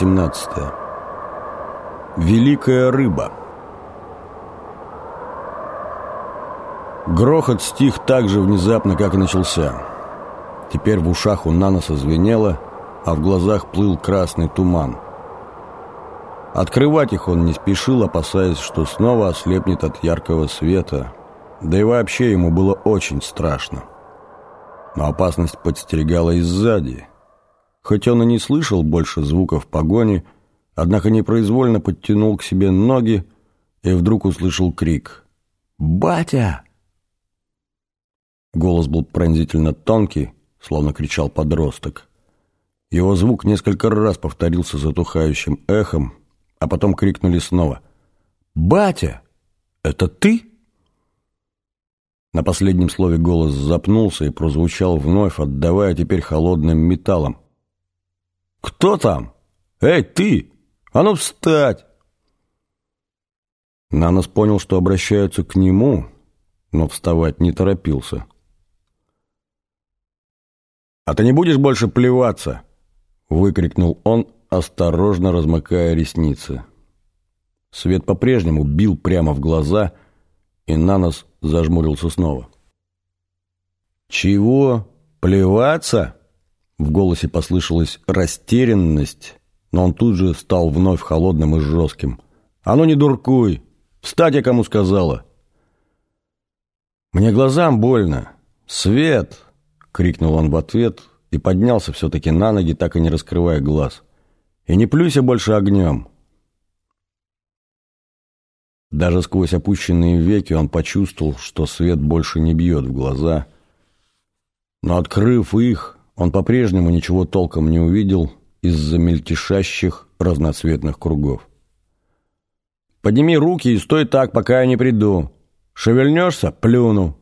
Глава 18. Великая рыба. Грохот стих так же внезапно, как и начался. Теперь в ушах у Наноса звенело, а в глазах плыл красный туман. Открывать их он не спешил, опасаясь, что снова ослепнет от яркого света. Да и вообще ему было очень страшно. Но опасность подстерегала и сзади. Хоть он и не слышал больше звуков погони, однако непроизвольно подтянул к себе ноги и вдруг услышал крик «Батя!». Голос был пронзительно тонкий, словно кричал подросток. Его звук несколько раз повторился затухающим эхом, а потом крикнули снова «Батя! Это ты?» На последнем слове голос запнулся и прозвучал вновь, отдавая теперь холодным металлом. «Кто там? Эй, ты! А ну встать!» Нанос понял, что обращаются к нему, но вставать не торопился. «А ты не будешь больше плеваться?» — выкрикнул он, осторожно размыкая ресницы. Свет по-прежнему бил прямо в глаза, и Нанос зажмурился снова. «Чего? Плеваться?» В голосе послышалась растерянность, но он тут же стал вновь холодным и жестким. «А ну не дуркуй! Встать я кому сказала!» «Мне глазам больно! Свет!» — крикнул он в ответ и поднялся все-таки на ноги, так и не раскрывая глаз. «И не плюйся больше огнем!» Даже сквозь опущенные веки он почувствовал, что свет больше не бьет в глаза. Но, открыв их, он по-прежнему ничего толком не увидел из-за мельтешащих разноцветных кругов. «Подними руки и стой так, пока я не приду. Шевельнешься — плюну».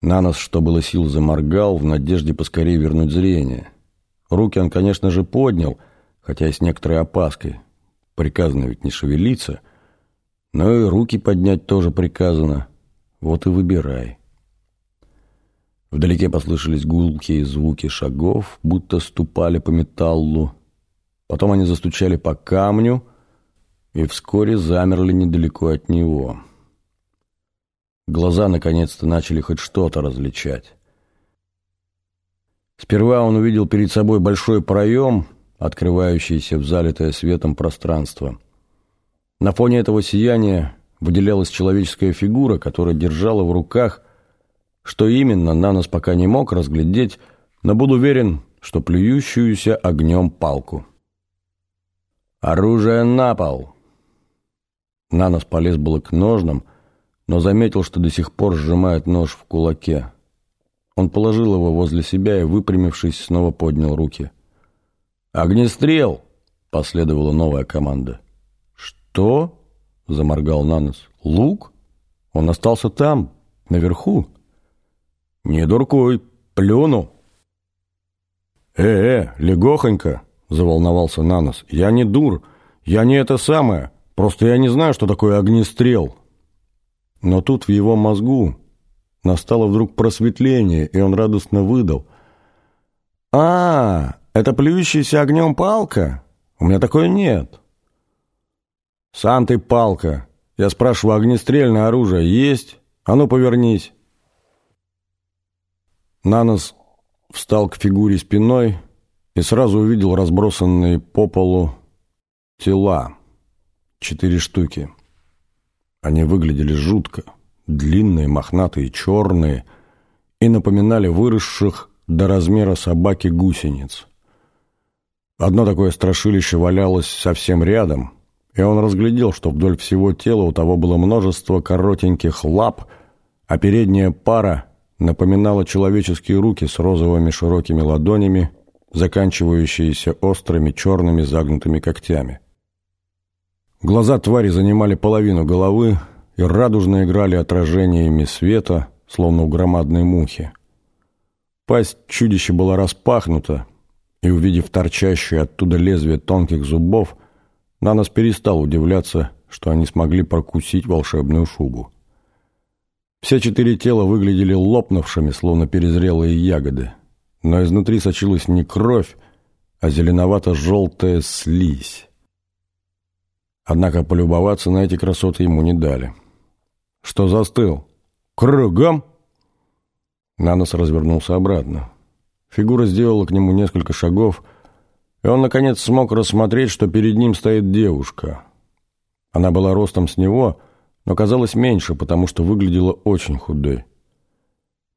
Нанос, что было сил, заморгал в надежде поскорее вернуть зрение. Руки он, конечно же, поднял, хотя и с некоторой опаской. Приказано ведь не шевелиться, но и руки поднять тоже приказано. Вот и выбирай. Вдалеке послышались гулкие звуки шагов, будто ступали по металлу. Потом они застучали по камню и вскоре замерли недалеко от него. Глаза наконец-то начали хоть что-то различать. Сперва он увидел перед собой большой проем, открывающийся в залитое светом пространство. На фоне этого сияния выделялась человеческая фигура, которая держала в руках что именно, Нанос пока не мог разглядеть, но был уверен, что плюющуюся огнем палку. «Оружие на пол!» Нанос полез было к ножнам, но заметил, что до сих пор сжимает нож в кулаке. Он положил его возле себя и, выпрямившись, снова поднял руки. «Огнестрел!» — последовала новая команда. «Что?» — заморгал Нанос. «Лук? Он остался там, наверху?» «Не дуркуй, плюну». «Э-э, легохонько», — заволновался Нанос. «Я не дур, я не это самое, просто я не знаю, что такое огнестрел». Но тут в его мозгу настало вдруг просветление, и он радостно выдал. «А, это плюющаяся огнем палка? У меня такой нет». «Сам ты палка. Я спрашиваю, огнестрельное оружие есть? А ну, повернись». Нанос встал к фигуре спиной и сразу увидел разбросанные по полу тела. Четыре штуки. Они выглядели жутко. Длинные, мохнатые, черные и напоминали выросших до размера собаки гусениц. Одно такое страшилище валялось совсем рядом, и он разглядел, что вдоль всего тела у того было множество коротеньких лап, а передняя пара напоминала человеческие руки с розовыми широкими ладонями, заканчивающиеся острыми черными загнутыми когтями. Глаза твари занимали половину головы и радужно играли отражениями света, словно у громадной мухи. Пасть чудища была распахнута, и, увидев торчащее оттуда лезвие тонких зубов, Нанос перестал удивляться, что они смогли прокусить волшебную шубу. Все четыре тела выглядели лопнувшими, словно перезрелые ягоды. Но изнутри сочилась не кровь, а зеленовато-желтая слизь. Однако полюбоваться на эти красоты ему не дали. «Что застыл? Кругом?» Нанос развернулся обратно. Фигура сделала к нему несколько шагов, и он, наконец, смог рассмотреть, что перед ним стоит девушка. Она была ростом с него, но казалась меньше, потому что выглядела очень худой.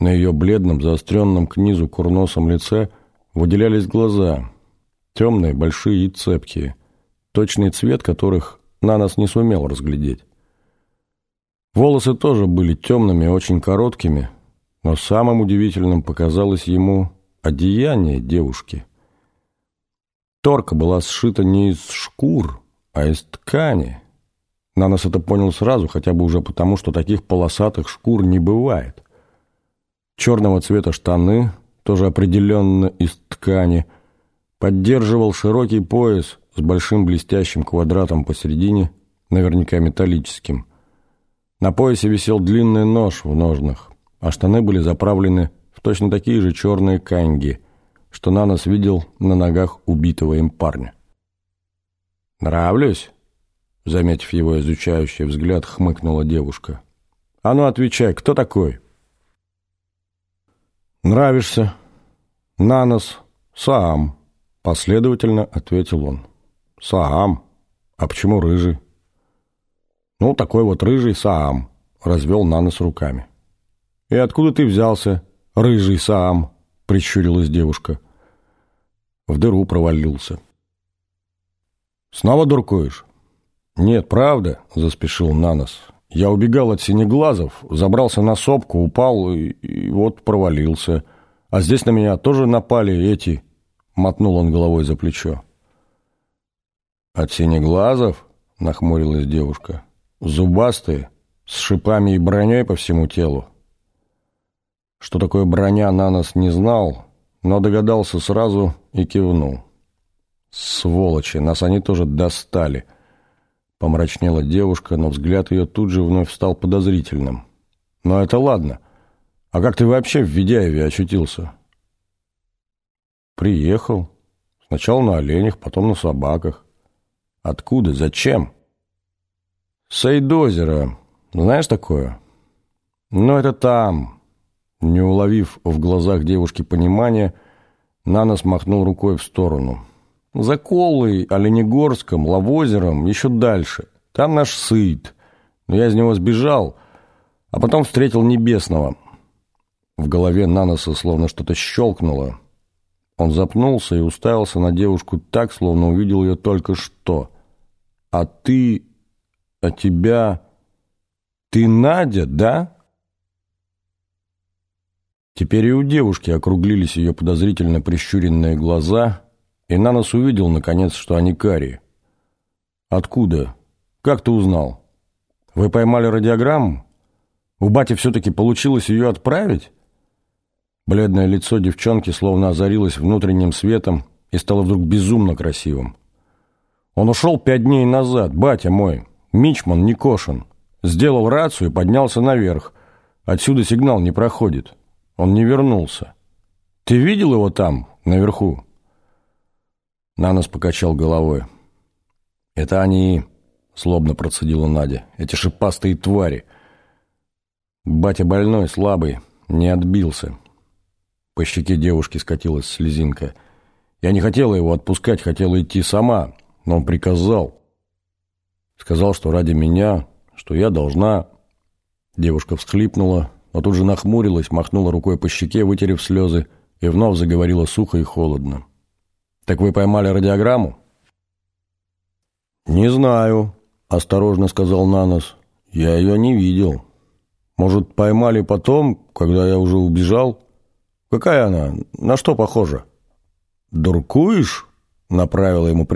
На ее бледном, заостренном к низу курносом лице выделялись глаза, темные, большие и цепкие, точный цвет которых на нас не сумел разглядеть. Волосы тоже были темными, очень короткими, но самым удивительным показалось ему одеяние девушки. Торка была сшита не из шкур, а из ткани. Нанос это понял сразу, хотя бы уже потому, что таких полосатых шкур не бывает. Черного цвета штаны, тоже определенно из ткани, поддерживал широкий пояс с большим блестящим квадратом посередине, наверняка металлическим. На поясе висел длинный нож в ножнах, а штаны были заправлены в точно такие же черные канги, что Нанос видел на ногах убитого им парня. «Нравлюсь?» Заметив его изучающий взгляд, хмыкнула девушка. «А ну, отвечай, кто такой?» «Нравишься. Нанос. Саам», — последовательно ответил он. «Саам? А почему рыжий?» «Ну, такой вот рыжий Саам», — развел Нанос руками. «И откуда ты взялся, рыжий Саам?» — прищурилась девушка. В дыру провалился. «Снова дуркуешь?» «Нет, правда», — заспешил Нанос. «Я убегал от синеглазов, забрался на сопку, упал и, и вот провалился. А здесь на меня тоже напали эти...» — мотнул он головой за плечо. «От синеглазов?» — нахмурилась девушка. «Зубастые, с шипами и броней по всему телу». Что такое броня, Нанос не знал, но догадался сразу и кивнул. «Сволочи, нас они тоже достали!» Помрачнела девушка, но взгляд ее тут же вновь стал подозрительным. «Но это ладно. А как ты вообще в Ведяеве очутился?» «Приехал. Сначала на оленях, потом на собаках. Откуда? Зачем?» «Сейдозеро. Знаешь такое?» «Ну, это там». Не уловив в глазах девушки понимания, Нанос махнул рукой в сторону – за Колой, Оленегорском, Лавозером, еще дальше. Там наш сыт. Но я из него сбежал, а потом встретил Небесного. В голове Наноса словно что-то щелкнуло. Он запнулся и уставился на девушку так, словно увидел ее только что. «А ты... а тебя... ты Надя, да?» Теперь и у девушки округлились ее подозрительно прищуренные глаза, и Нанос увидел, наконец, что они карие. «Откуда? Как ты узнал? Вы поймали радиограмму? У бати все-таки получилось ее отправить?» Бледное лицо девчонки словно озарилось внутренним светом и стало вдруг безумно красивым. «Он ушел пять дней назад, батя мой, Мичман Никошин. Сделал рацию и поднялся наверх. Отсюда сигнал не проходит. Он не вернулся. Ты видел его там, наверху?» Нанос покачал головой. «Это они...» — злобно процедила Надя. «Эти шипастые твари. Батя больной, слабый, не отбился». По щеке девушки скатилась слезинка. «Я не хотела его отпускать, хотела идти сама, но он приказал. Сказал, что ради меня, что я должна...» Девушка всхлипнула, но тут же нахмурилась, махнула рукой по щеке, вытерев слезы, и вновь заговорила сухо и холодно. Так вы поймали радиограмму? Не знаю, осторожно сказал Нанос. Я ее не видел. Может, поймали потом, когда я уже убежал? Какая она? На что похожа? Дуркуешь? Направила ему прямо